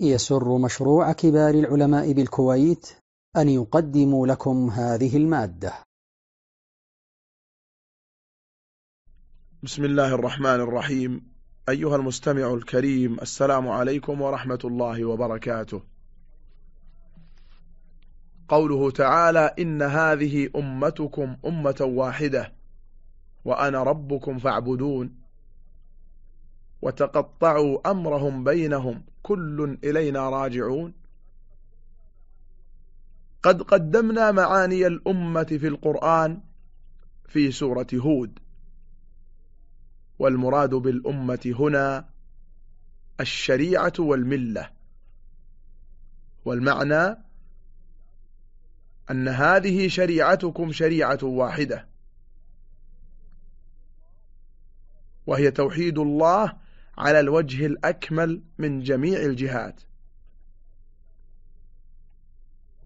يسر مشروع كبار العلماء بالكويت أن يقدم لكم هذه المادة. بسم الله الرحمن الرحيم. أيها المستمع الكريم السلام عليكم ورحمة الله وبركاته. قوله تعالى إن هذه أمتكم أمة واحدة وأنا ربكم فاعبدون. وتقطعوا أمرهم بينهم كل إلينا راجعون. قد قدمنا معاني الأمة في القرآن في سورة هود. والمراد بالأمة هنا الشريعة والملة. والمعنى أن هذه شريعتكم شريعة واحدة. وهي توحيد الله على الوجه الأكمل من جميع الجهات.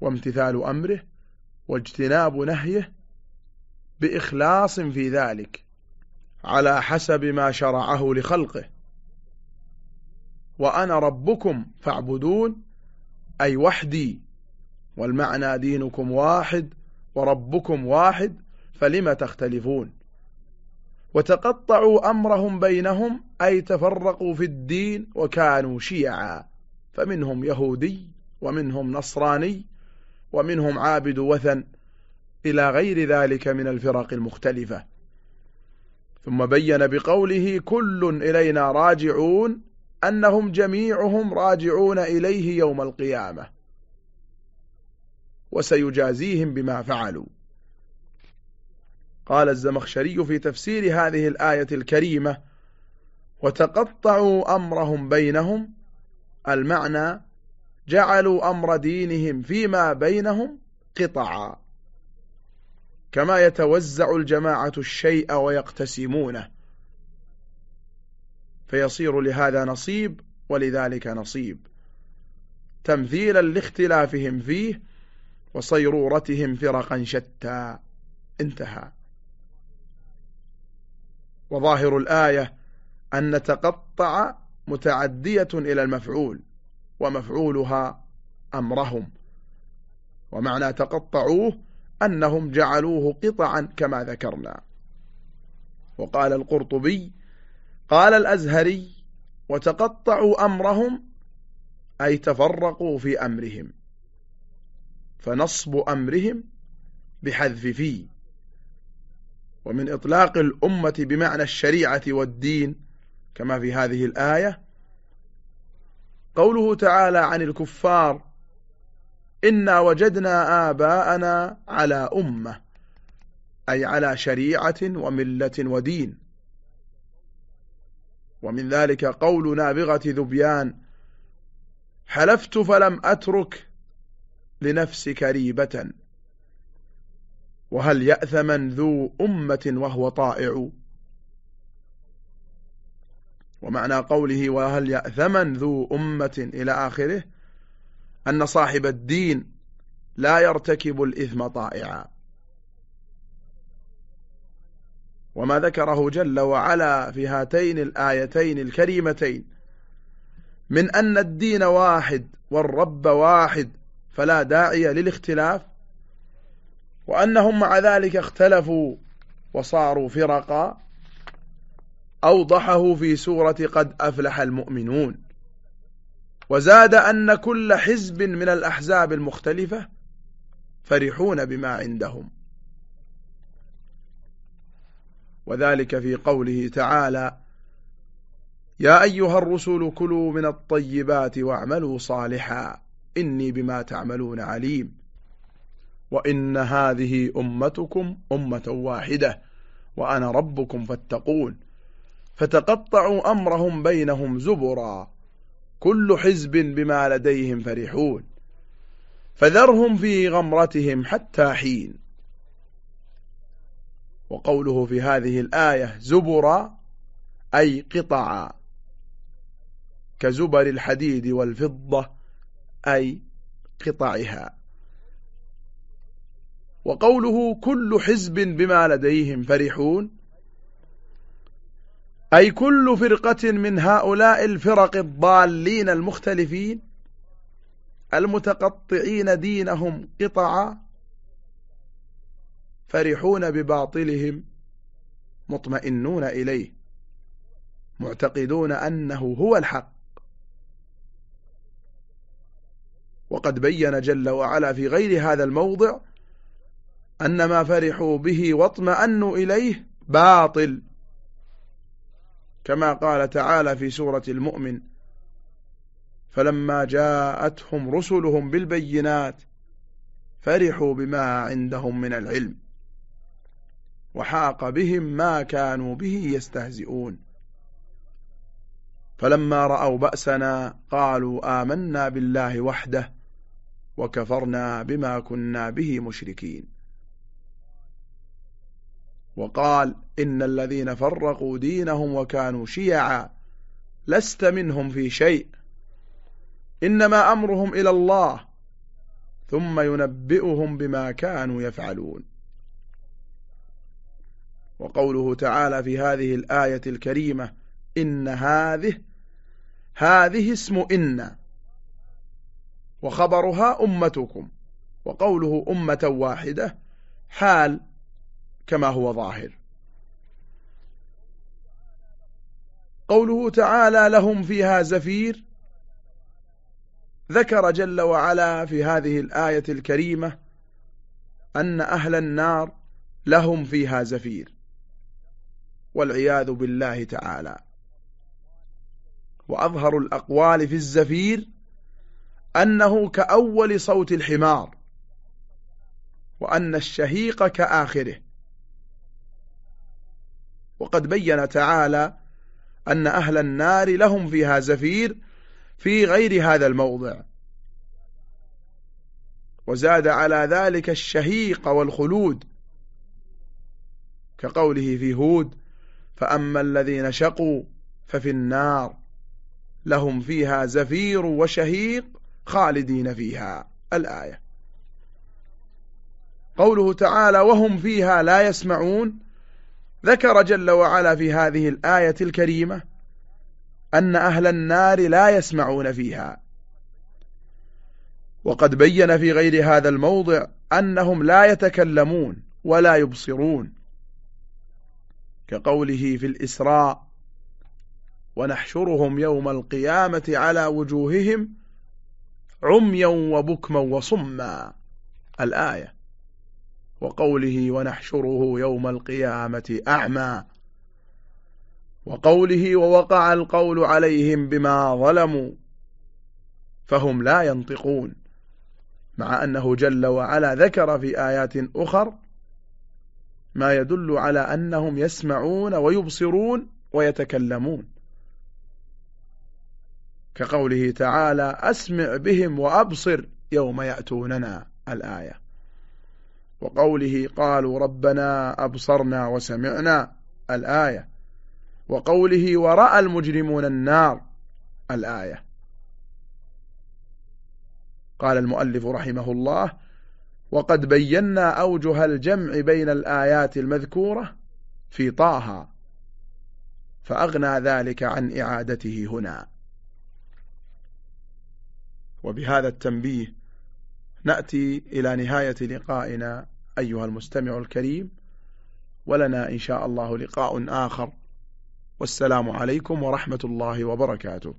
وامتثال أمره واجتناب نهيه بإخلاص في ذلك على حسب ما شرعه لخلقه. وأنا ربكم فاعبدون أي وحدي والمعنى دينكم واحد وربكم واحد فلم تختلفون؟ وتقطعوا أمرهم بينهم أي تفرقوا في الدين وكانوا شيعا. فمنهم يهودي ومنهم نصراني ومنهم عابد وثن إلى غير ذلك من الفرق المختلفة. ثم بين بقوله كل إلينا راجعون أنهم جميعهم راجعون إليه يوم القيامة. وسيجازيهم بما فعلوا. قال الزمخشري في تفسير هذه الآية الكريمة وتقطعوا أمرهم بينهم المعنى جعلوا أمر دينهم فيما بينهم قطعا. كما يتوزع الجماعة الشيء ويقتسمونه. فيصير لهذا نصيب ولذلك نصيب. تمثيلا لاختلافهم فيه وصيرورتهم فرقا شتى. انتهى. وظاهر الآية أن تقطع متعدية إلى المفعول ومفعولها أمرهم. ومعنى تقطعوه أنهم جعلوه قطعا كما ذكرنا. وقال القرطبي قال الأزهري وتقطعوا أمرهم أي تفرقوا في أمرهم. فنصب أمرهم بحذف فيه ومن إطلاق الأمة بمعنى الشريعة والدين كما في هذه الآية قوله تعالى عن الكفار إنا وجدنا آباءنا على أمة أي على شريعة وملة ودين. ومن ذلك قول نابغة ذبيان حلفت فلم أترك لنفسك ريبة. وهل يأثمن ذو أمة وهو طائع؟ ومعنى قوله وهل يأثمن ذو أمة إلى آخره؟ أن صاحب الدين لا يرتكب الإثم طائعا. وما ذكره جل وعلا في هاتين الآيتين الكريمتين من أن الدين واحد والرب واحد فلا داعي للاختلاف وأنهم مع ذلك اختلفوا وصاروا فرقا أوضحه في سورة قد أفلح المؤمنون. وزاد أن كل حزب من الأحزاب المختلفة فرحون بما عندهم. وذلك في قوله تعالى يا أيها الرسل كلوا من الطيبات واعملوا صالحا إني بما تعملون عليم. وإن هذه أمتكم أمة واحدة وأنا ربكم فاتقون. فتقطعوا أمرهم بينهم زبرا كل حزب بما لديهم فرحون. فذرهم في غمرتهم حتى حين. وقوله في هذه الآية زبرا أي قطعا. كزبر الحديد والفضة أي قطعها. وقوله كل حزب بما لديهم فرحون. أي كل فرقة من هؤلاء الفرق الضالين المختلفين المتقطعين دينهم قطعا فرحون بباطلهم مطمئنون إليه معتقدون أنه هو الحق. وقد بين جل وعلا في غير هذا الموضع أن ما فرحوا به واطمأنوا إليه باطل. كما قال تعالى في سورة المؤمن فلما جاءتهم رسلهم بالبينات فرحوا بما عندهم من العلم وحاق بهم ما كانوا به يستهزئون. فلما رأوا بأسنا قالوا آمنا بالله وحده وكفرنا بما كنا به مشركين. وقال إن الذين فرقوا دينهم وكانوا شيعا لست منهم في شيء. إنما أمرهم إلى الله ثم ينبئهم بما كانوا يفعلون. وقوله تعالى في هذه الآية الكريمة إن هذه هذه اسم إن وخبرها أمتكم وقوله أمة واحدة حال كما هو ظاهر. قوله تعالى لهم فيها زفير ذكر جل وعلا في هذه الآية الكريمة أن أهل النار لهم فيها زفير والعياذ بالله تعالى. وأظهر الأقوال في الزفير أنه كأول صوت الحمار وأن الشهيق كآخره. وقد بين تعالى أن أهل النار لهم فيها زفير في غير هذا الموضع. وزاد على ذلك الشهيق والخلود كقوله في هود فأما الذين شقوا ففي النار لهم فيها زفير وشهيق خالدين فيها. الآية. قوله تعالى وهم فيها لا يسمعون ذكر جل وعلا في هذه الآية الكريمة أن أهل النار لا يسمعون فيها. وقد بين في غير هذا الموضع أنهم لا يتكلمون ولا يبصرون كقوله في الإسراء ونحشرهم يوم القيامة على وجوههم عميا وبكما وصما الآية. وقوله ونحشره يوم القيامة أعمى. وقوله ووقع القول عليهم بما ظلموا فهم لا ينطقون مع أنه جل وعلا ذكر في آيات أخر ما يدل على أنهم يسمعون ويبصرون ويتكلمون. كقوله تعالى أسمع بهم وأبصر يوم يأتوننا الآية. وقوله قالوا ربنا أبصرنا وسمعنا الآية. وقوله ورأى المجرمون النار الآية. قال المؤلف رحمه الله وقد بينا أوجه الجمع بين الآيات المذكورة في طه فأغنى ذلك عن إعادته هنا. وبهذا التنبيه نأتي إلى نهاية لقائنا أيها المستمع الكريم ولنا إن شاء الله لقاء آخر. والسلام عليكم ورحمة الله وبركاته.